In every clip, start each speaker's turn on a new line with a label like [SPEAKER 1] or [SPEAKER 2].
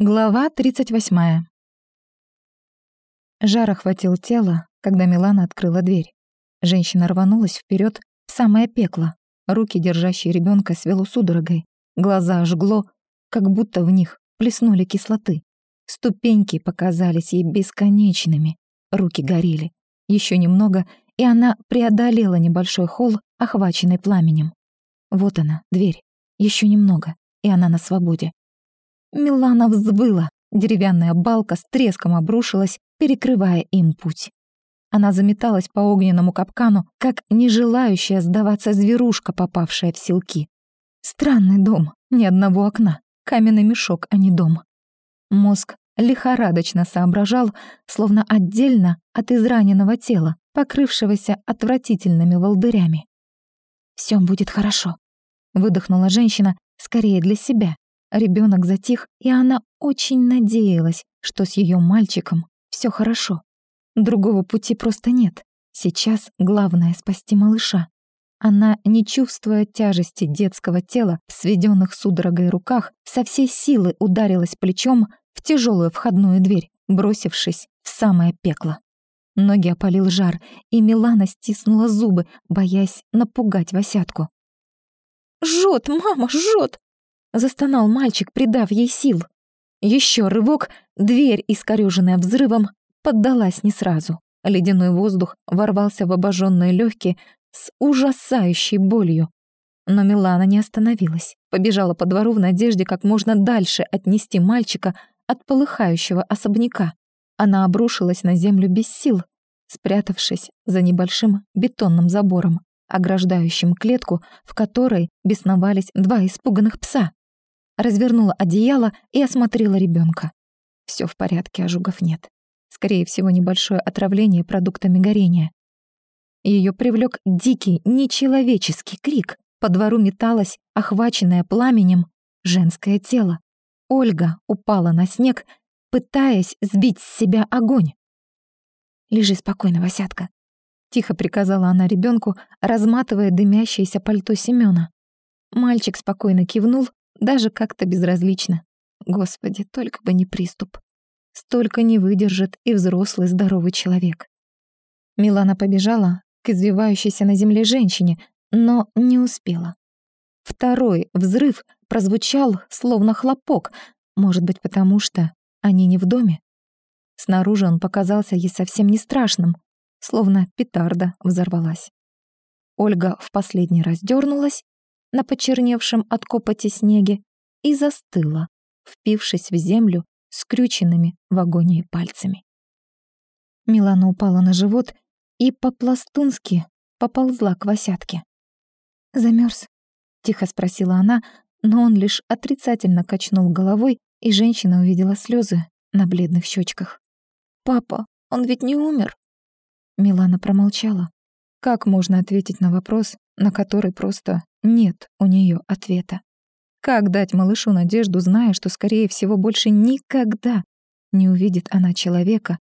[SPEAKER 1] Глава 38. Жар охватил тело, когда Милана открыла дверь. Женщина рванулась вперед в самое пекло. Руки, держащие ребенка, свело судорогой. Глаза жгло, как будто в них плеснули кислоты. Ступеньки показались ей бесконечными. Руки горели. Еще немного, и она преодолела небольшой холл, охваченный пламенем. Вот она, дверь. Еще немного, и она на свободе. Милана взвыла. Деревянная балка с треском обрушилась, перекрывая им путь. Она заметалась по огненному капкану, как не желающая сдаваться зверушка, попавшая в селки. Странный дом, ни одного окна, каменный мешок, а не дом. Мозг лихорадочно соображал, словно отдельно от израненного тела, покрывшегося отвратительными волдырями. «Всё будет хорошо», — выдохнула женщина, скорее для себя, Ребенок затих, и она очень надеялась, что с ее мальчиком все хорошо. Другого пути просто нет. Сейчас главное — спасти малыша. Она, не чувствуя тяжести детского тела в сведенных судорогой руках, со всей силы ударилась плечом в тяжелую входную дверь, бросившись в самое пекло. Ноги опалил жар, и Милана стиснула зубы, боясь напугать Васятку. «Жжет, мама, жжет!» Застонал мальчик, придав ей сил. Еще рывок, дверь, искорёженная взрывом, поддалась не сразу. Ледяной воздух ворвался в обожженные легкие с ужасающей болью. Но Милана не остановилась, побежала по двору в надежде как можно дальше отнести мальчика от полыхающего особняка. Она обрушилась на землю без сил, спрятавшись за небольшим бетонным забором, ограждающим клетку, в которой бесновались два испуганных пса развернула одеяло и осмотрела ребенка. Все в порядке, ожогов нет. Скорее всего, небольшое отравление продуктами горения. Ее привлек дикий, нечеловеческий крик. По двору металось, охваченное пламенем, женское тело. Ольга упала на снег, пытаясь сбить с себя огонь. «Лежи спокойно, Васятка», — тихо приказала она ребенку, разматывая дымящееся пальто Семёна. Мальчик спокойно кивнул даже как-то безразлично. Господи, только бы не приступ. Столько не выдержит и взрослый здоровый человек. Милана побежала к извивающейся на земле женщине, но не успела. Второй взрыв прозвучал словно хлопок, может быть, потому что они не в доме. Снаружи он показался ей совсем не страшным, словно петарда взорвалась. Ольга в последний раз дернулась на почерневшем от копоти снеге и застыла, впившись в землю скрюченными в агонии пальцами. Милана упала на живот и по-пластунски поползла к Васятке. «Замёрз?» — тихо спросила она, но он лишь отрицательно качнул головой, и женщина увидела слезы на бледных щечках. «Папа, он ведь не умер?» Милана промолчала. Как можно ответить на вопрос, на который просто нет у нее ответа. Как дать малышу надежду, зная, что, скорее всего, больше никогда не увидит она человека,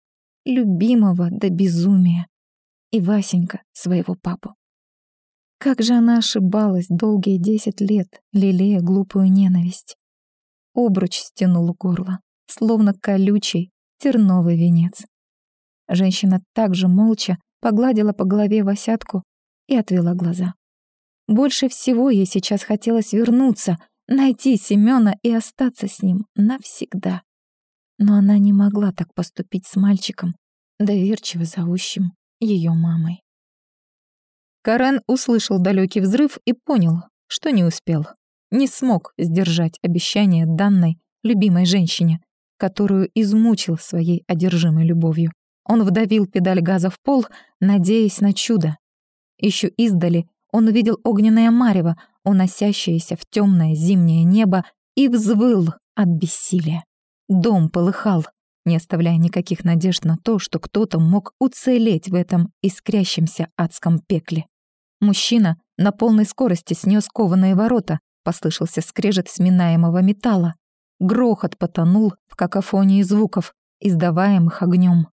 [SPEAKER 1] любимого до безумия, и Васенька своего папу? Как же она ошибалась долгие десять лет, лелея глупую ненависть. Обруч стянул горло, словно колючий терновый венец. Женщина также молча погладила по голове Васятку и отвела глаза. Больше всего ей сейчас хотелось вернуться, найти Семёна и остаться с ним навсегда. Но она не могла так поступить с мальчиком, доверчиво зовущим её мамой. Карен услышал далекий взрыв и понял, что не успел. Не смог сдержать обещание данной любимой женщине, которую измучил своей одержимой любовью. Он вдавил педаль газа в пол, надеясь на чудо. Еще издали он увидел огненное марево, уносящееся в темное зимнее небо, и взвыл от бессилия. Дом полыхал, не оставляя никаких надежд на то, что кто-то мог уцелеть в этом искрящемся адском пекле. Мужчина на полной скорости снес кованые ворота, послышался скрежет сминаемого металла. Грохот потонул в какофонии звуков, издаваемых огнем.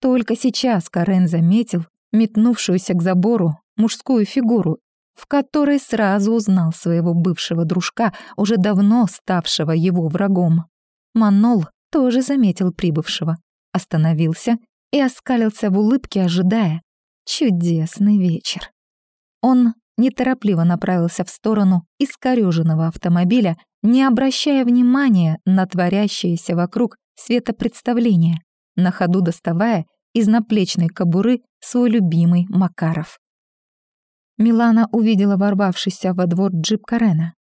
[SPEAKER 1] Только сейчас Карен заметил метнувшуюся к забору мужскую фигуру, в которой сразу узнал своего бывшего дружка, уже давно ставшего его врагом. Манол тоже заметил прибывшего, остановился и оскалился в улыбке, ожидая. Чудесный вечер. Он неторопливо направился в сторону искорёженного автомобиля, не обращая внимания на творящееся вокруг светопредставление, на ходу доставая из наплечной кобуры свой любимый Макаров. Милана увидела ворвавшийся во двор джип Карена.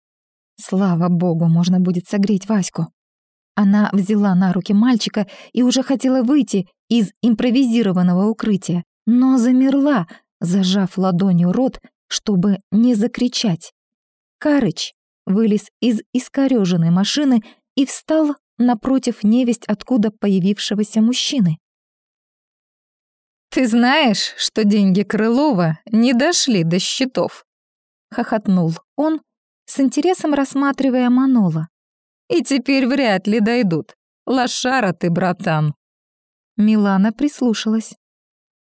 [SPEAKER 1] Слава богу, можно будет согреть Ваську. Она взяла на руки мальчика и уже хотела выйти из импровизированного укрытия, но замерла, зажав ладонью рот, чтобы не закричать. Карыч вылез из искорёженной машины и встал напротив невесть откуда появившегося мужчины.
[SPEAKER 2] «Ты знаешь, что деньги Крылова не дошли до счетов?» — хохотнул он, с интересом рассматривая Манола. «И теперь вряд ли дойдут. Лошара ты, братан!»
[SPEAKER 1] Милана прислушалась.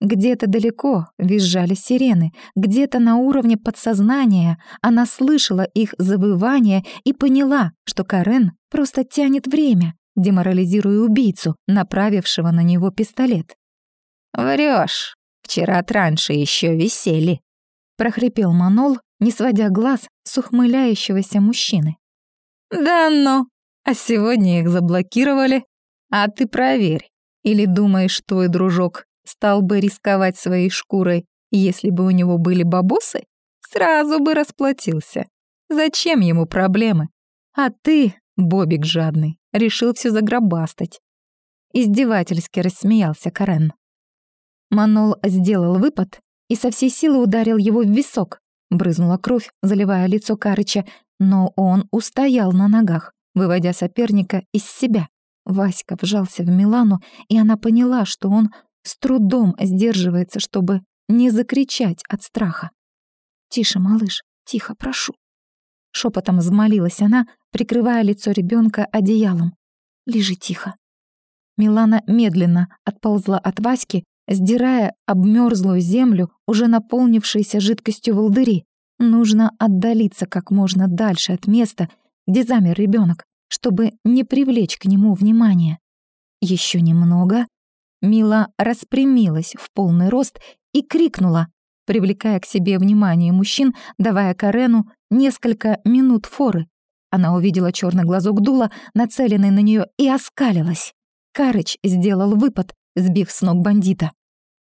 [SPEAKER 1] Где-то далеко визжали сирены, где-то на уровне подсознания она слышала их завывание и поняла, что Карен просто тянет время, деморализируя убийцу, направившего на него пистолет.
[SPEAKER 2] «Врёшь, вчера раньше еще висели», — прохрипел Манол, не сводя глаз с ухмыляющегося мужчины. «Да ну, а сегодня их заблокировали. А ты проверь, или думаешь, твой дружок стал бы рисковать своей шкурой, если бы у него были бабосы, сразу бы расплатился. Зачем ему проблемы? А ты, Бобик жадный, решил все загробастать. Издевательски рассмеялся Карен. Манол сделал выпад и со всей силы ударил его в висок. Брызнула кровь, заливая лицо Карыча, но он устоял на ногах, выводя соперника из себя. Васька вжался в Милану, и она поняла, что он с трудом сдерживается, чтобы не закричать от страха. «Тише, малыш, тихо, прошу». Шепотом взмолилась она, прикрывая лицо ребенка одеялом. «Лежи тихо». Милана медленно отползла от Васьки, сдирая обмерзлую землю, уже наполнившейся жидкостью волдыри. Нужно отдалиться как можно дальше от места, где замер ребенок, чтобы не привлечь к нему внимания. Еще немного, Мила распрямилась в полный рост и крикнула, привлекая к себе внимание мужчин, давая Карену несколько минут форы. Она увидела черный глазок дула, нацеленный на нее, и оскалилась. Карыч сделал выпад, сбив с ног бандита.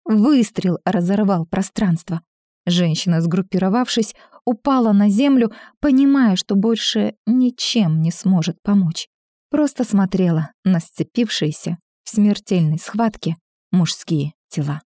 [SPEAKER 2] Выстрел разорвал пространство. Женщина, сгруппировавшись, упала на землю, понимая, что больше ничем не сможет помочь. Просто смотрела на сцепившиеся в смертельной схватке мужские тела.